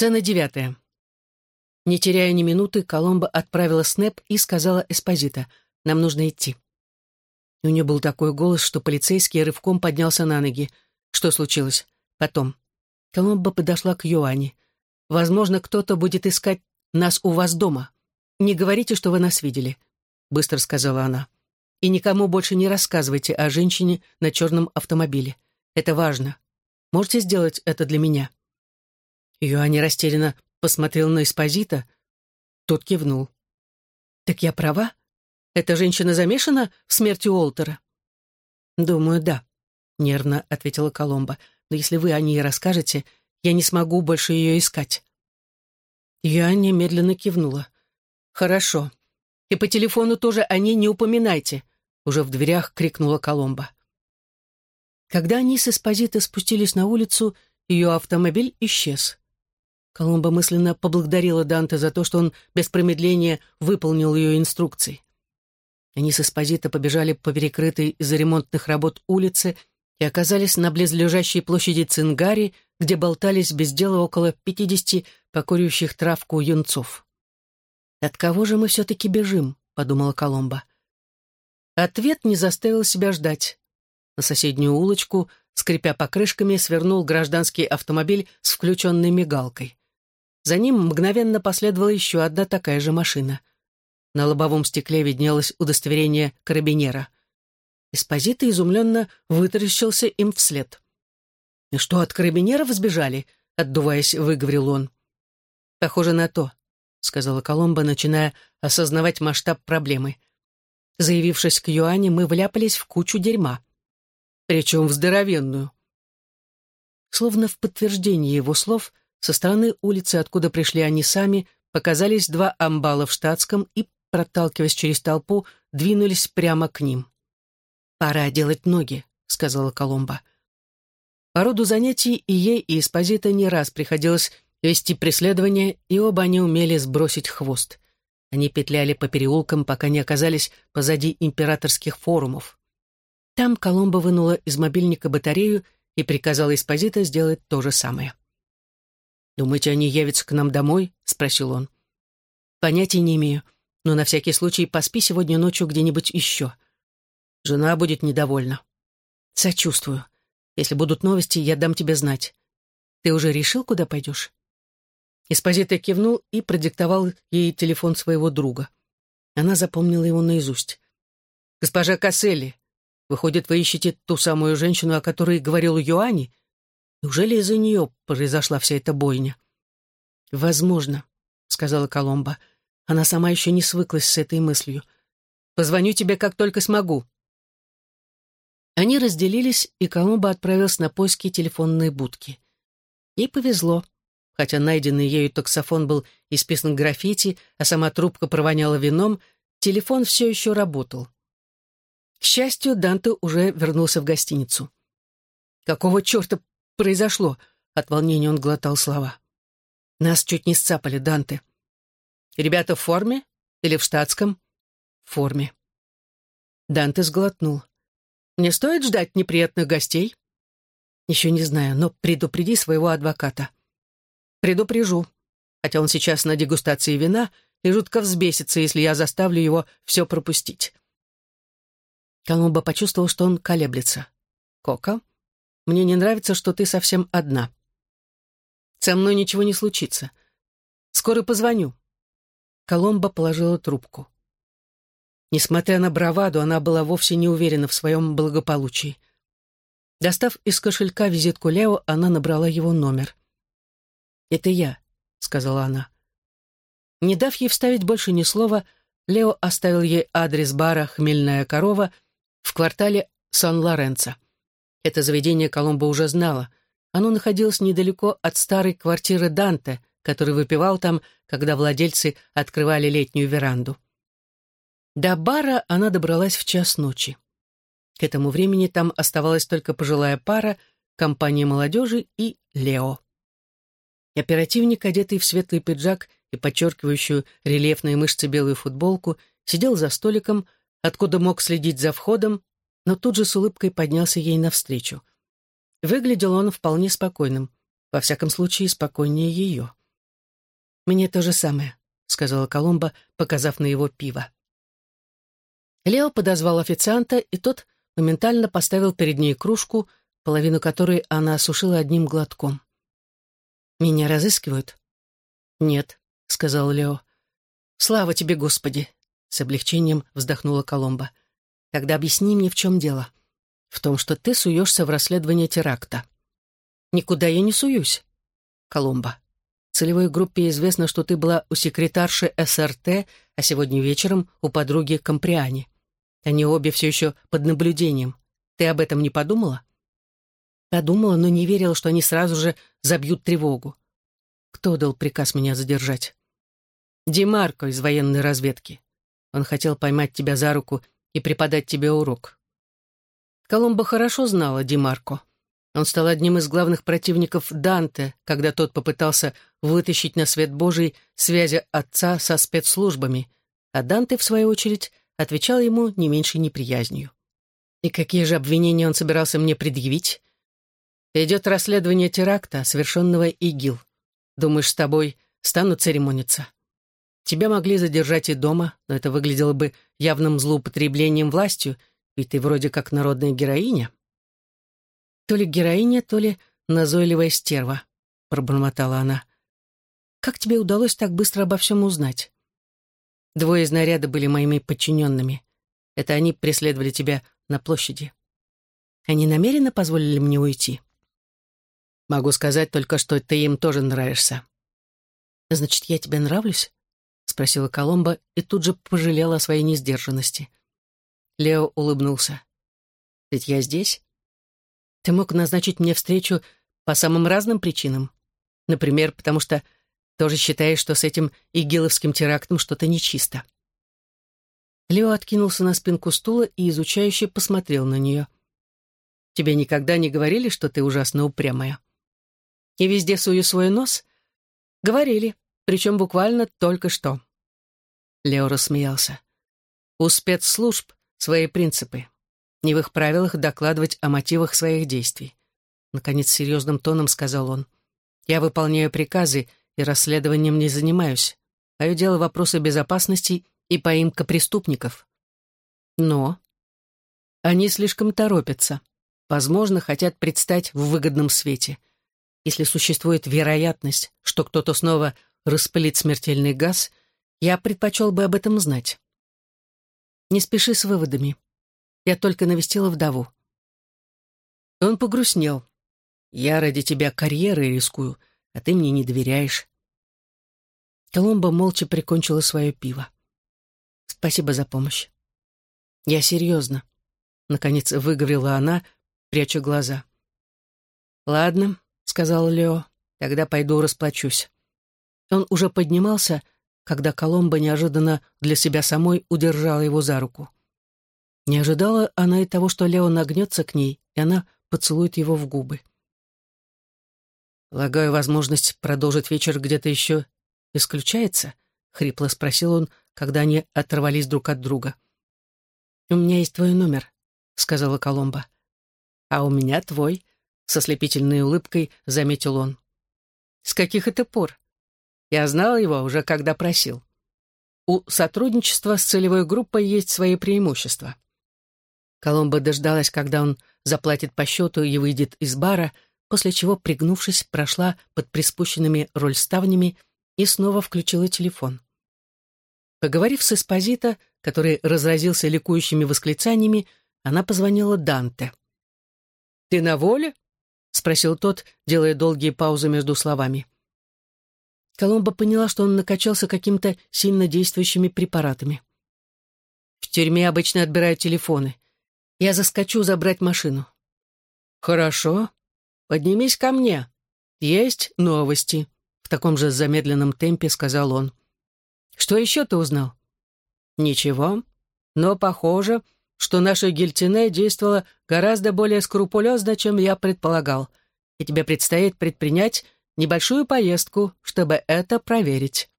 Сцена девятая. Не теряя ни минуты, Коломбо отправила снэп и сказала Эспозита, «Нам нужно идти». У нее был такой голос, что полицейский рывком поднялся на ноги. Что случилось? Потом. Коломбо подошла к Йоанне. «Возможно, кто-то будет искать нас у вас дома. Не говорите, что вы нас видели», — быстро сказала она. «И никому больше не рассказывайте о женщине на черном автомобиле. Это важно. Можете сделать это для меня?» Йоанне растерянно посмотрел на Эспозита. Тот кивнул. «Так я права? Эта женщина замешана в смерти Уолтера?» «Думаю, да», — нервно ответила Коломба. «Но если вы о ней расскажете, я не смогу больше ее искать». Юаня медленно кивнула. «Хорошо. И по телефону тоже о ней не упоминайте», — уже в дверях крикнула Коломба. Когда они с Эспозито спустились на улицу, ее автомобиль исчез. Коломба мысленно поблагодарила Данте за то, что он без промедления выполнил ее инструкции. Они с Эспозито побежали по перекрытой из-за ремонтных работ улице и оказались на близлежащей площади Цингари, где болтались без дела около пятидесяти покурящих травку юнцов. «От кого же мы все-таки бежим?» — подумала Коломба. Ответ не заставил себя ждать. На соседнюю улочку, скрипя покрышками, свернул гражданский автомобиль с включенной мигалкой. За ним мгновенно последовала еще одна такая же машина. На лобовом стекле виднелось удостоверение карабинера. Эспозита изумленно вытаращился им вслед. «И что, от карабинеров сбежали?» — отдуваясь, выговорил он. «Похоже на то», — сказала Коломба, начиная осознавать масштаб проблемы. Заявившись к Юане, мы вляпались в кучу дерьма. Причем в здоровенную. Словно в подтверждение его слов, со стороны улицы, откуда пришли они сами, показались два амбала в штатском и проталкиваясь через толпу, двинулись прямо к ним. «Пора делать ноги», — сказала Коломба. По роду занятий и ей, и Эспозита не раз приходилось вести преследование, и оба они умели сбросить хвост. Они петляли по переулкам, пока не оказались позади императорских форумов. Там Коломба вынула из мобильника батарею и приказала Эспозита сделать то же самое. «Думаете, они явятся к нам домой?» — спросил он. «Понятия не имею но на всякий случай поспи сегодня ночью где-нибудь еще. Жена будет недовольна. Сочувствую. Если будут новости, я дам тебе знать. Ты уже решил, куда пойдешь?» Эспозита кивнул и продиктовал ей телефон своего друга. Она запомнила его наизусть. «Госпожа Касселли, выходит, вы ищете ту самую женщину, о которой говорил Юани? Неужели из-за нее произошла вся эта бойня?» «Возможно», — сказала Коломба. Она сама еще не свыклась с этой мыслью. «Позвоню тебе, как только смогу». Они разделились, и Колумба отправился на поиски телефонной будки. Ей повезло. Хотя найденный ею таксофон был исписан граффити, а сама трубка провоняла вином, телефон все еще работал. К счастью, Данте уже вернулся в гостиницу. «Какого черта произошло?» От волнения он глотал слова. «Нас чуть не сцапали, Данте. Ребята в форме? Или в штатском? В форме. Данте сглотнул. Мне стоит ждать неприятных гостей? Еще не знаю, но предупреди своего адвоката. Предупрежу. Хотя он сейчас на дегустации вина и жутко взбесится, если я заставлю его все пропустить. Колумба почувствовал, что он колеблется. «Кока, мне не нравится, что ты совсем одна. Со мной ничего не случится. Скоро позвоню. Коломба положила трубку. Несмотря на браваду, она была вовсе не уверена в своем благополучии. Достав из кошелька визитку Лео, она набрала его номер. «Это я», — сказала она. Не дав ей вставить больше ни слова, Лео оставил ей адрес бара «Хмельная корова» в квартале Сан-Лоренцо. Это заведение Коломба уже знала. Оно находилось недалеко от старой квартиры Данте, который выпивал там, когда владельцы открывали летнюю веранду. До бара она добралась в час ночи. К этому времени там оставалась только пожилая пара, компания молодежи и Лео. Оперативник, одетый в светлый пиджак и подчеркивающую рельефные мышцы белую футболку, сидел за столиком, откуда мог следить за входом, но тут же с улыбкой поднялся ей навстречу. Выглядел он вполне спокойным, во всяком случае, спокойнее ее. «Мне то же самое», — сказала Коломба, показав на его пиво. Лео подозвал официанта, и тот моментально поставил перед ней кружку, половину которой она осушила одним глотком. «Меня разыскивают?» «Нет», — сказал Лео. «Слава тебе, Господи!» — с облегчением вздохнула Коломба. «Тогда объясни мне, в чем дело. В том, что ты суешься в расследование теракта». «Никуда я не суюсь». «Коломба, целевой группе известно, что ты была у секретарши СРТ, а сегодня вечером у подруги Комприани. Они обе все еще под наблюдением. Ты об этом не подумала?» Подумала, но не верила, что они сразу же забьют тревогу. Кто дал приказ меня задержать? Димарко из военной разведки. Он хотел поймать тебя за руку и преподать тебе урок. Коломбо хорошо знала Димарко. Он стал одним из главных противников Данте, когда тот попытался вытащить на свет Божий связи отца со спецслужбами, а Данте, в свою очередь, отвечал ему не меньшей неприязнью. И какие же обвинения он собирался мне предъявить? Идет расследование теракта, совершенного ИГИЛ. Думаешь, с тобой станут церемониться? Тебя могли задержать и дома, но это выглядело бы явным злоупотреблением властью, ведь ты вроде как народная героиня. То ли героиня, то ли назойливая стерва, пробормотала она. Как тебе удалось так быстро обо всем узнать? Двое из наряда были моими подчиненными. Это они преследовали тебя на площади. Они намеренно позволили мне уйти? Могу сказать только, что ты им тоже нравишься». «Значит, я тебе нравлюсь?» — спросила Коломба и тут же пожалела о своей несдержанности. Лео улыбнулся. «Ведь я здесь. Ты мог назначить мне встречу по самым разным причинам. Например, потому что тоже считаешь, что с этим игиловским терактом что-то нечисто». Лео откинулся на спинку стула и изучающе посмотрел на нее. «Тебе никогда не говорили, что ты ужасно упрямая?» и везде сую свой нос? Говорили, причем буквально только что. Лео рассмеялся. У спецслужб свои принципы. Не в их правилах докладывать о мотивах своих действий. Наконец, серьезным тоном сказал он. Я выполняю приказы и расследованием не занимаюсь. Мое дело вопросы безопасности и поимка преступников. Но они слишком торопятся. Возможно, хотят предстать в выгодном свете — если существует вероятность, что кто-то снова распылит смертельный газ, я предпочел бы об этом знать. Не спеши с выводами. Я только навестила вдову. Он погрустнел. Я ради тебя карьерой рискую, а ты мне не доверяешь. Коломба молча прикончила свое пиво. Спасибо за помощь. Я серьезно. Наконец выговорила она, пряча глаза. Ладно, сказал Лео. «Тогда пойду расплачусь». Он уже поднимался, когда Коломба неожиданно для себя самой удержала его за руку. Не ожидала она и того, что Лео нагнется к ней, и она поцелует его в губы. «Полагаю, возможность продолжить вечер где-то еще исключается?» — хрипло спросил он, когда они оторвались друг от друга. «У меня есть твой номер», — сказала Коломба. «А у меня твой», со слепительной улыбкой заметил он. «С каких это пор? Я знал его уже, когда просил. У сотрудничества с целевой группой есть свои преимущества». Коломба дождалась, когда он заплатит по счету и выйдет из бара, после чего, пригнувшись, прошла под приспущенными рольставнями и снова включила телефон. Поговорив с Эспозито, который разразился ликующими восклицаниями, она позвонила Данте. «Ты на воле?» — спросил тот, делая долгие паузы между словами. Коломба поняла, что он накачался какими-то сильно действующими препаратами. «В тюрьме обычно отбирают телефоны. Я заскочу забрать машину». «Хорошо. Поднимись ко мне. Есть новости», — в таком же замедленном темпе сказал он. «Что еще ты узнал?» «Ничего. Но похоже, что наша Гельтине действовала гораздо более скрупулезно, чем я предполагал, и тебе предстоит предпринять небольшую поездку, чтобы это проверить.